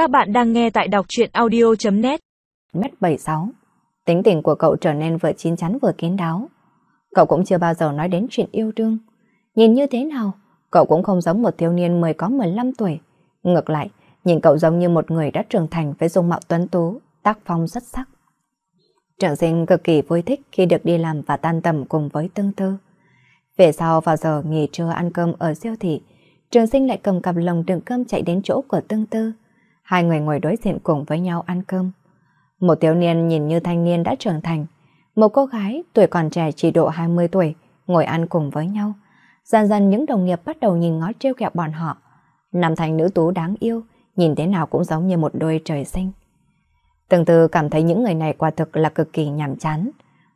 Các bạn đang nghe tại đọc truyện audio.net Mét 76 Tính tình của cậu trở nên vừa chín chắn vừa kín đáo. Cậu cũng chưa bao giờ nói đến chuyện yêu đương. Nhìn như thế nào, cậu cũng không giống một thiếu niên mới có 15 tuổi. Ngược lại, nhìn cậu giống như một người đã trưởng thành với dung mạo tuấn tú, tác phong rất sắc. trường sinh cực kỳ vui thích khi được đi làm và tan tầm cùng với tương tư. Về sau vào giờ nghỉ trưa ăn cơm ở siêu thị, trường sinh lại cầm cặp lồng đựng cơm chạy đến chỗ của tương tư. Hai người ngồi đối diện cùng với nhau ăn cơm. Một thiếu niên nhìn như thanh niên đã trưởng thành. Một cô gái tuổi còn trẻ chỉ độ 20 tuổi ngồi ăn cùng với nhau. Dần dần những đồng nghiệp bắt đầu nhìn ngó trêu ghẹo bọn họ. Nam thành nữ tú đáng yêu, nhìn thế nào cũng giống như một đôi trời sinh. Từng từ cảm thấy những người này quả thực là cực kỳ nhàm chán.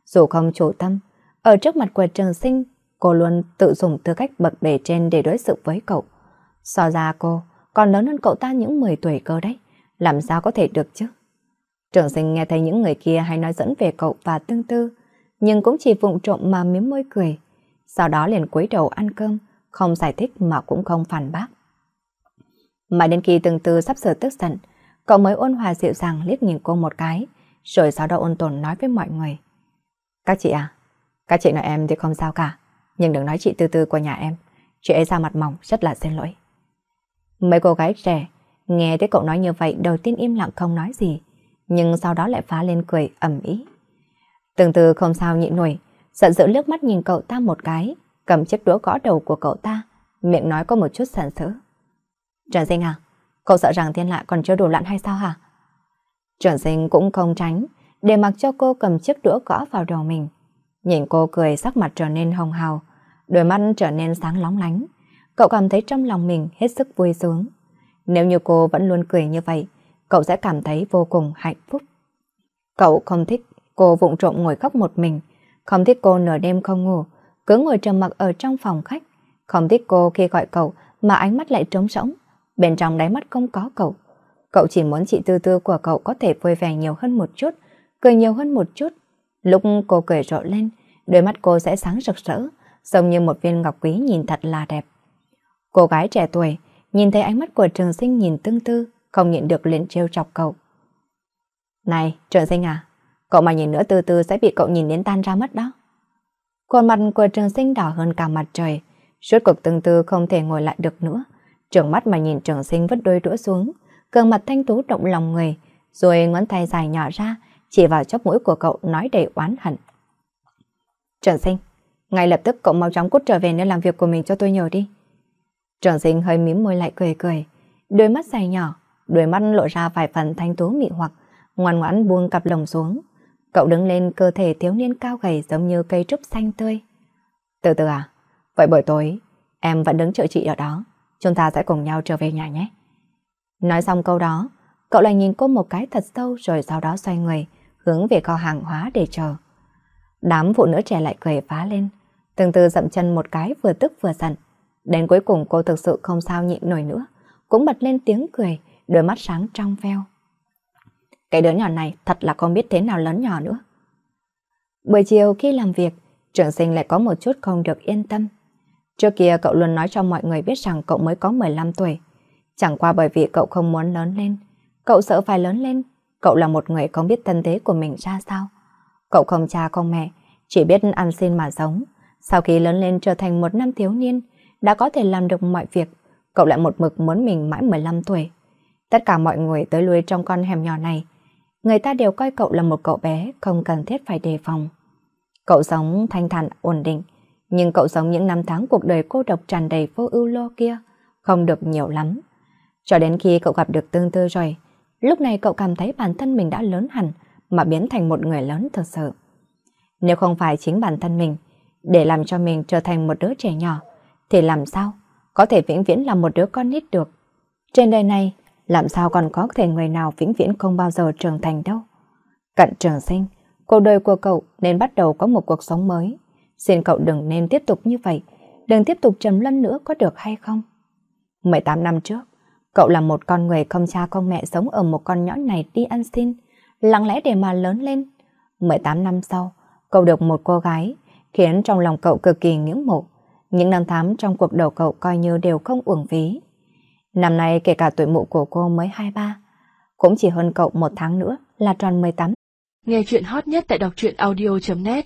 Dù không chủ tâm, ở trước mặt của trường sinh, cô luôn tự dùng tư cách bậc bề trên để đối xử với cậu. So ra cô, còn lớn hơn cậu ta những 10 tuổi cơ đấy, làm sao có thể được chứ? Trường sinh nghe thấy những người kia hay nói dẫn về cậu và tương tư, nhưng cũng chỉ vụng trộm mà miếm môi cười. Sau đó liền cúi đầu ăn cơm, không giải thích mà cũng không phản bác. Mà đến khi tương tư sắp sửa tức giận, cậu mới ôn hòa dịu dàng liếc nhìn cô một cái, rồi sau đó ôn tồn nói với mọi người. Các chị à, các chị nói em thì không sao cả, nhưng đừng nói chị tư tư của nhà em. Chị ấy ra mặt mỏng, rất là xin lỗi. Mấy cô gái trẻ, nghe thấy cậu nói như vậy đầu tiên im lặng không nói gì, nhưng sau đó lại phá lên cười ầm ĩ. Từng từ không sao nhịn nổi, giận dữ nước mắt nhìn cậu ta một cái, cầm chiếc đũa gõ đầu của cậu ta, miệng nói có một chút sẵn sỡ. Trần Sinh à, cậu sợ rằng thiên lại còn chưa đủ lặn hay sao hả? Trần Sinh cũng không tránh, để mặc cho cô cầm chiếc đũa gõ vào đầu mình. Nhìn cô cười sắc mặt trở nên hồng hào, đôi mắt trở nên sáng lóng lánh. Cậu cảm thấy trong lòng mình hết sức vui sướng. Nếu như cô vẫn luôn cười như vậy, cậu sẽ cảm thấy vô cùng hạnh phúc. Cậu không thích cô vụng trộm ngồi khóc một mình, không thích cô nửa đêm không ngủ, cứ ngồi trầm mặc ở trong phòng khách, không thích cô khi gọi cậu mà ánh mắt lại trống rỗng, bên trong đáy mắt không có cậu. Cậu chỉ muốn chị tư tư của cậu có thể vui vẻ nhiều hơn một chút, cười nhiều hơn một chút. Lúc cô cười rộ lên, đôi mắt cô sẽ sáng rực rỡ, giống như một viên ngọc quý nhìn thật là đẹp. Cô gái trẻ tuổi, nhìn thấy ánh mắt của trường sinh nhìn tương tư, không nhịn được liền trêu chọc cậu. Này, trường sinh à, cậu mà nhìn nữa từ từ sẽ bị cậu nhìn đến tan ra mất đó. Khuôn mặt của trường sinh đỏ hơn cả mặt trời, suốt cuộc tương tư không thể ngồi lại được nữa. Trường mắt mà nhìn trường sinh vứt đôi đũa xuống, gương mặt thanh tú động lòng người, rồi ngón tay dài nhỏ ra, chỉ vào chóp mũi của cậu nói đầy oán hận. Trường sinh, ngay lập tức cậu mau chóng cút trở về nơi làm việc của mình cho tôi nhờ đi. Trường sinh hơi mím môi lại cười cười, đôi mắt dài nhỏ, đôi mắt lộ ra vài phần thanh tú mị hoặc, ngoan ngoãn buông cặp lồng xuống. Cậu đứng lên cơ thể thiếu niên cao gầy giống như cây trúc xanh tươi. Từ từ à, vậy buổi tối em vẫn đứng chờ chị ở đó, chúng ta sẽ cùng nhau trở về nhà nhé. Nói xong câu đó, cậu lại nhìn cô một cái thật sâu rồi sau đó xoay người, hướng về kho hàng hóa để chờ. Đám phụ nữ trẻ lại cười phá lên, từng từ dậm chân một cái vừa tức vừa giận. Đến cuối cùng cô thực sự không sao nhịn nổi nữa, cũng bật lên tiếng cười, đôi mắt sáng trong veo. Cái đứa nhỏ này thật là không biết thế nào lớn nhỏ nữa. Buổi chiều khi làm việc, trưởng sinh lại có một chút không được yên tâm. Trước kia cậu luôn nói cho mọi người biết rằng cậu mới có 15 tuổi. Chẳng qua bởi vì cậu không muốn lớn lên. Cậu sợ phải lớn lên. Cậu là một người không biết thân thế của mình ra sao. Cậu không cha không mẹ, chỉ biết ăn xin mà sống. Sau khi lớn lên trở thành một năm thiếu niên, đã có thể làm được mọi việc, cậu lại một mực muốn mình mãi 15 tuổi. Tất cả mọi người tới lui trong con hẻm nhỏ này, người ta đều coi cậu là một cậu bé không cần thiết phải đề phòng. Cậu sống thanh thản, ổn định, nhưng cậu sống những năm tháng cuộc đời cô độc tràn đầy vô ưu lo kia, không được nhiều lắm. Cho đến khi cậu gặp được tương tư rồi, lúc này cậu cảm thấy bản thân mình đã lớn hẳn mà biến thành một người lớn thật sự. Nếu không phải chính bản thân mình, để làm cho mình trở thành một đứa trẻ nhỏ, thì làm sao có thể vĩnh viễn là một đứa con nít được. Trên đời này, làm sao còn có thể người nào vĩnh viễn không bao giờ trưởng thành đâu. Cận trường sinh, cuộc đời của cậu nên bắt đầu có một cuộc sống mới. Xin cậu đừng nên tiếp tục như vậy, đừng tiếp tục trầm luân nữa có được hay không? 18 năm trước, cậu là một con người không cha không mẹ sống ở một con nhỏ này đi ăn xin, lặng lẽ để mà lớn lên. 18 năm sau, cậu được một cô gái, khiến trong lòng cậu cực kỳ ngưỡng mộ. Những năm tháng trong cuộc đầu cậu coi như đều không uổng phí. Năm nay kể cả tuổi mụ của cô mới 23, cũng chỉ hơn cậu một tháng nữa là tròn 18. Nghe chuyện hot nhất tại đọc truyện audio.net